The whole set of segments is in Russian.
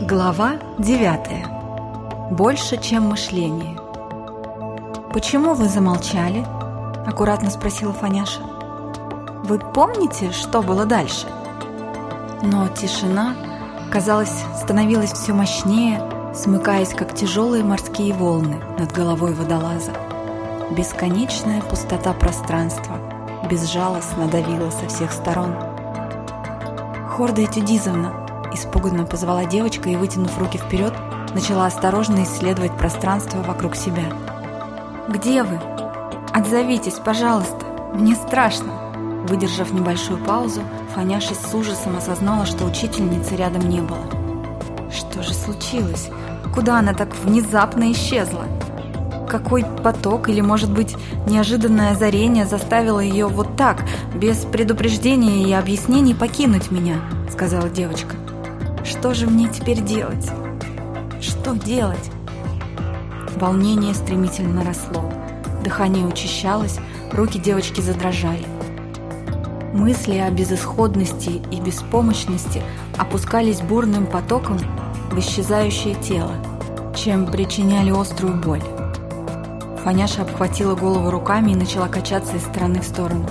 Глава 9. Больше, чем мышление. «Почему вы замолчали?» – аккуратно спросила Фаняша. «Вы помните, что было дальше?» Но тишина, казалось, становилась все мощнее, смыкаясь, как тяжелые морские волны над головой водолаза. Бесконечная пустота пространства безжалостно давила со всех сторон. «Хорда Этюдизовна!» Испуганно позвала девочка и, вытянув руки вперед, начала осторожно исследовать пространство вокруг себя. «Где вы? Отзовитесь, пожалуйста! Мне страшно!» Выдержав небольшую паузу, Фаняша с ужасом осознала, что учительницы рядом не было. Что же случилось? Куда она так внезапно исчезла? Какой поток или, может быть, неожиданное озарение заставило ее вот так, без предупреждения и объяснений, покинуть меня, сказала девочка. Что же мне теперь делать? Что делать? Волнение стремительно росло. Дыхание учащалось, руки девочки задрожали. Мысли о безысходности и беспомощности опускались бурным потоком в исчезающее тело, чем причиняли острую боль. Фаняша обхватила голову руками и начала качаться из стороны в сторону.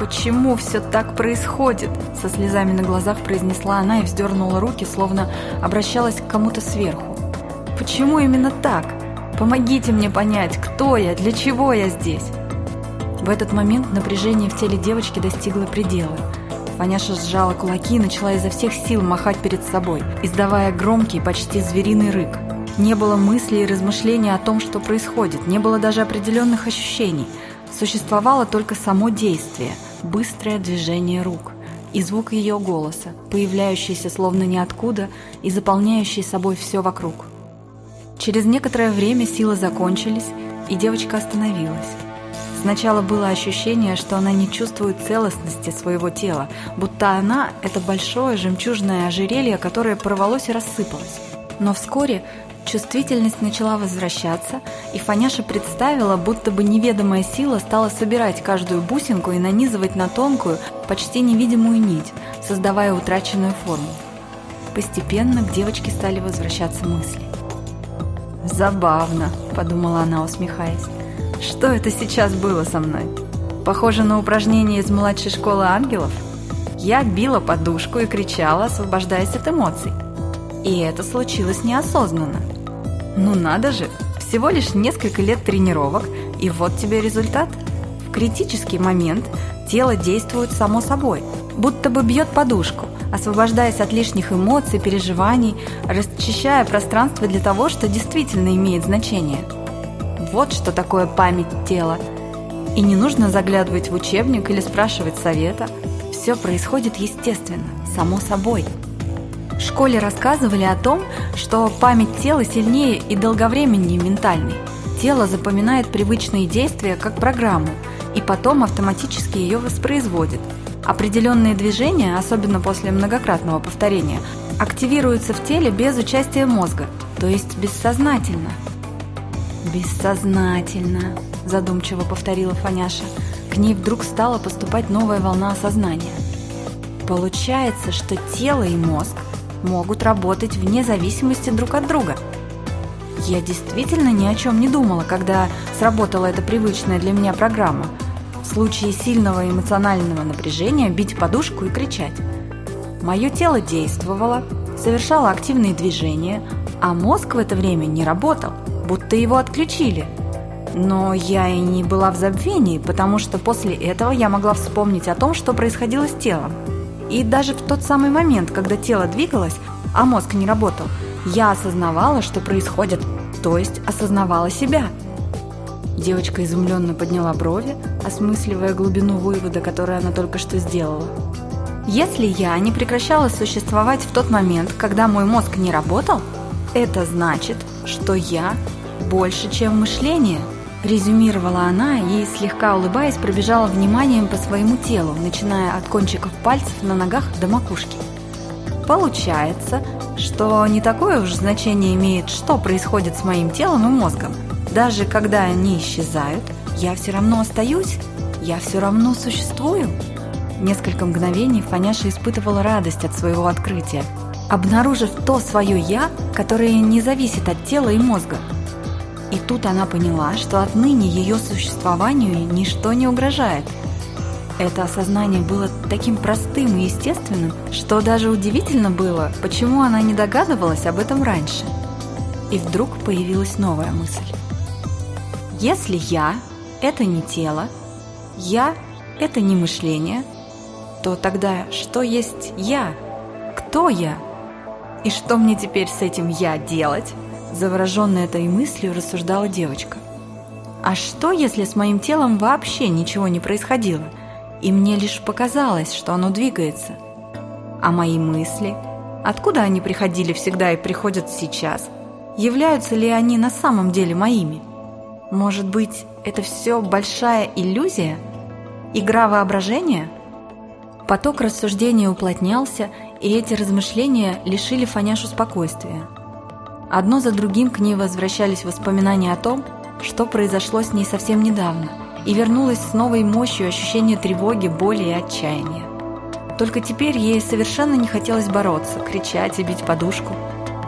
«Почему все так происходит?» Со слезами на глазах произнесла она и вздернула руки, словно обращалась к кому-то сверху. «Почему именно так? Помогите мне понять, кто я, для чего я здесь?» В этот момент напряжение в теле девочки достигло предела. Фаняша сжала кулаки и начала изо всех сил махать перед собой, издавая громкий, почти звериный рык. Не было мыслей и размышления о том, что происходит, не было даже определенных ощущений. Существовало только само действие – быстрое движение рук и звук ее голоса, появляющийся словно ниоткуда и заполняющий собой все вокруг. Через некоторое время силы закончились, и девочка остановилась. Сначала было ощущение, что она не чувствует целостности своего тела, будто она – это большое жемчужное ожерелье, которое порвалось и рассыпалось. Но вскоре Чувствительность начала возвращаться, и Фаняша представила, будто бы неведомая сила стала собирать каждую бусинку и нанизывать на тонкую, почти невидимую нить, создавая утраченную форму. Постепенно к девочке стали возвращаться мысли. «Забавно», – подумала она, усмехаясь. «Что это сейчас было со мной? Похоже на упражнение из младшей школы ангелов? Я била подушку и кричала, освобождаясь от эмоций. И это случилось неосознанно. Ну надо же, всего лишь несколько лет тренировок, и вот тебе результат. В критический момент тело действует само собой, будто бы бьет подушку, освобождаясь от лишних эмоций, переживаний, расчищая пространство для того, что действительно имеет значение. Вот что такое память тела. И не нужно заглядывать в учебник или спрашивать совета. Все происходит естественно, само собой. В школе рассказывали о том, что память тела сильнее и долговременнее ментальной. Тело запоминает привычные действия как программу и потом автоматически ее воспроизводит. Определенные движения, особенно после многократного повторения, активируются в теле без участия мозга, то есть бессознательно. «Бессознательно», – задумчиво повторила Фаняша. К ней вдруг стала поступать новая волна осознания. Получается, что тело и мозг – могут работать вне зависимости друг от друга. Я действительно ни о чем не думала, когда сработала эта привычная для меня программа. В случае сильного эмоционального напряжения бить подушку и кричать. Мое тело действовало, совершало активные движения, а мозг в это время не работал, будто его отключили. Но я и не была в забвении, потому что после этого я могла вспомнить о том, что происходило с телом. И даже в тот самый момент, когда тело двигалось, а мозг не работал, я осознавала, что происходит, то есть осознавала себя. Девочка изумленно подняла брови, осмысливая глубину вывода, который она только что сделала. Если я не прекращала существовать в тот момент, когда мой мозг не работал, это значит, что я больше, чем мышление – Резюмировала она и, слегка улыбаясь, пробежала вниманием по своему телу, начиная от кончиков пальцев на ногах до макушки. Получается, что не такое уж значение имеет, что происходит с моим телом и мозгом. Даже когда они исчезают, я все равно остаюсь, я все равно существую. Несколько мгновений Фаняша испытывала радость от своего открытия. обнаружив то свое «я», которое не зависит от тела и мозга. И тут она поняла, что отныне ее существованию ничто не угрожает. Это осознание было таким простым и естественным, что даже удивительно было, почему она не догадывалась об этом раньше. И вдруг появилась новая мысль. Если «я» — это не тело, «я» — это не мышление, то тогда что есть «я»? Кто я? И что мне теперь с этим «я» делать? Завороженная этой мыслью рассуждала девочка. А что, если с моим телом вообще ничего не происходило, и мне лишь показалось, что оно двигается? А мои мысли? Откуда они приходили всегда и приходят сейчас? Являются ли они на самом деле моими? Может быть, это все большая иллюзия? Игра воображения? Поток рассуждения уплотнялся, и эти размышления лишили Фаняшу спокойствия. Одно за другим к ней возвращались воспоминания о том, что произошло с ней совсем недавно, и вернулось с новой мощью ощущение тревоги, боли и отчаяния. Только теперь ей совершенно не хотелось бороться, кричать и бить подушку.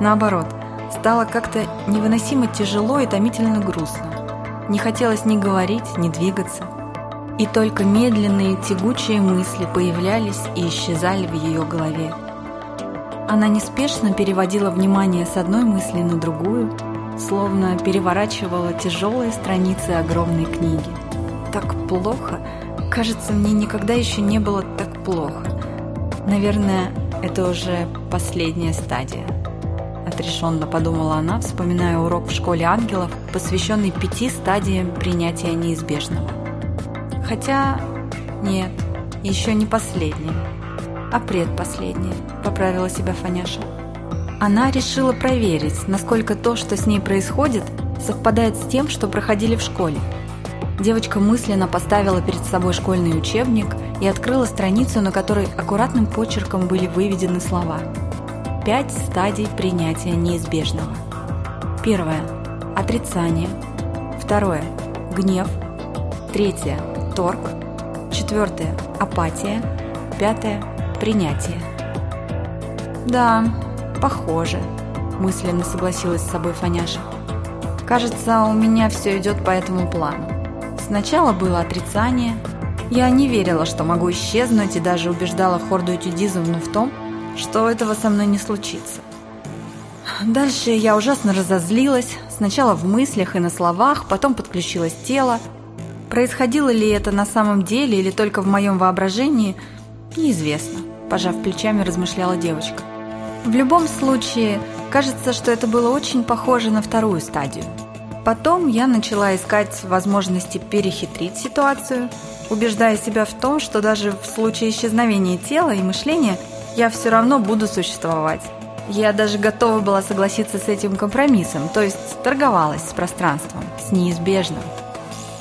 Наоборот, стало как-то невыносимо тяжело и томительно грустно. Не хотелось ни говорить, ни двигаться. И только медленные тягучие мысли появлялись и исчезали в ее голове. Она неспешно переводила внимание с одной мысли на другую, словно переворачивала тяжелые страницы огромной книги. Так плохо. Кажется, мне никогда еще не было так плохо. Наверное, это уже последняя стадия. Отрешенно подумала она, вспоминая урок в школе ангелов, посвященный пяти стадиям принятия неизбежного. Хотя нет, еще не последняя, а предпоследняя, поправила себя Фаняша. Она решила проверить, насколько то, что с ней происходит, совпадает с тем, что проходили в школе. Девочка мысленно поставила перед собой школьный учебник и открыла страницу, на которой аккуратным почерком были выведены слова «Пять стадий принятия неизбежного». Первое – отрицание. Второе – гнев. Третье – торг. Четвертое – апатия. Пятое – принятие. «Да, похоже», – мысленно согласилась с собой Фаняша. «Кажется, у меня все идет по этому плану. Сначала было отрицание. Я не верила, что могу исчезнуть, и даже убеждала Хорду Этюдизовну в том, что этого со мной не случится. Дальше я ужасно разозлилась, сначала в мыслях и на словах, потом подключилось тело. Происходило ли это на самом деле или только в моем воображении, неизвестно, пожав плечами, размышляла девочка. В любом случае, кажется, что это было очень похоже на вторую стадию. Потом я начала искать возможности перехитрить ситуацию, убеждая себя в том, что даже в случае исчезновения тела и мышления я все равно буду существовать. Я даже готова была согласиться с этим компромиссом, то есть торговалась с пространством, с неизбежным.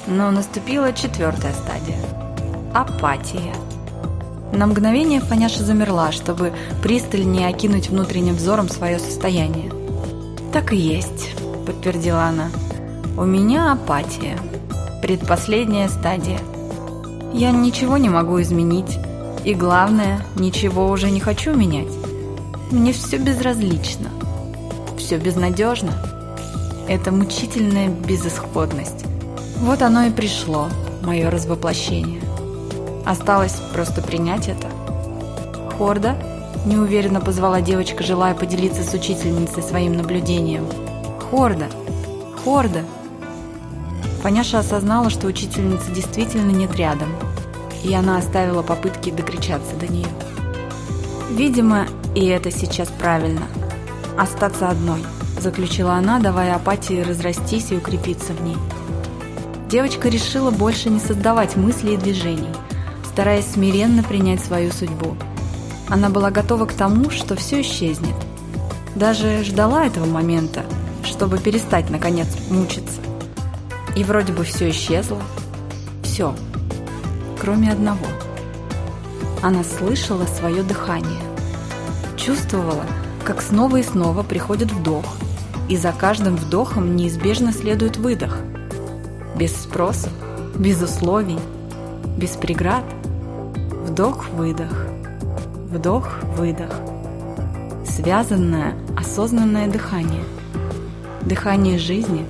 Но наступила четвертая стадия – апатия. На мгновение Фаняша замерла, чтобы пристальнее окинуть внутренним взором свое состояние. «Так и есть», – подтвердила она. «У меня апатия. Предпоследняя стадия. Я ничего не могу изменить, и главное, ничего уже не хочу менять. Мне все безразлично, все безнадежно. Это мучительная безысходность. Вот оно и пришло, мое развоплощение. Осталось просто принять это. Хорда неуверенно позвала девочка, желая поделиться с учительницей своим наблюдением. Хорда! Хорда! Фаняша осознала, что учительницы действительно нет рядом, и она оставила попытки докричаться до нее. Видимо, и это сейчас правильно. Остаться одной, заключила она, давая апатии разрастись и укрепиться в ней. Девочка решила больше не создавать мыслей и движений, стараясь смиренно принять свою судьбу. Она была готова к тому, что все исчезнет. Даже ждала этого момента, чтобы перестать, наконец, мучиться. И вроде бы все исчезло. Все. Кроме одного. Она слышала свое дыхание. Чувствовала, как снова и снова приходит вдох, и за каждым вдохом неизбежно следует выдох. Без спроса, без условий, без преград. Вдох-выдох, вдох-выдох. связанное, осознанное дыхание. Дыхание жизни.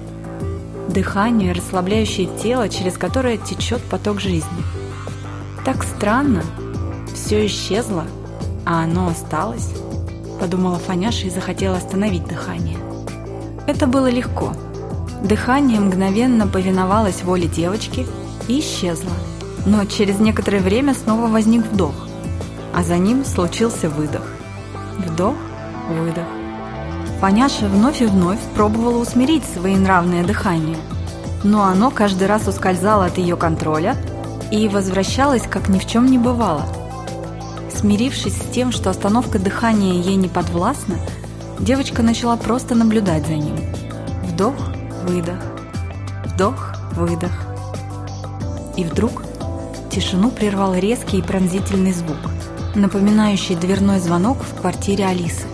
Дыхание, расслабляющее тело, через которое течет поток жизни. Так странно. Все исчезло, а оно осталось, подумала Фаняша и захотела остановить дыхание. Это было легко. Дыхание мгновенно повиновалось воле девочки и исчезло. Но через некоторое время снова возник вдох, а за ним случился выдох. Вдох, выдох. Фаняша вновь и вновь пробовала усмирить своенравное дыхание, но оно каждый раз ускользало от ее контроля и возвращалось, как ни в чем не бывало. Смирившись с тем, что остановка дыхания ей не подвластна, девочка начала просто наблюдать за ним. Вдох, выдох, вдох, выдох. И вдруг тишину прервал резкий и пронзительный звук, напоминающий дверной звонок в квартире Алисы.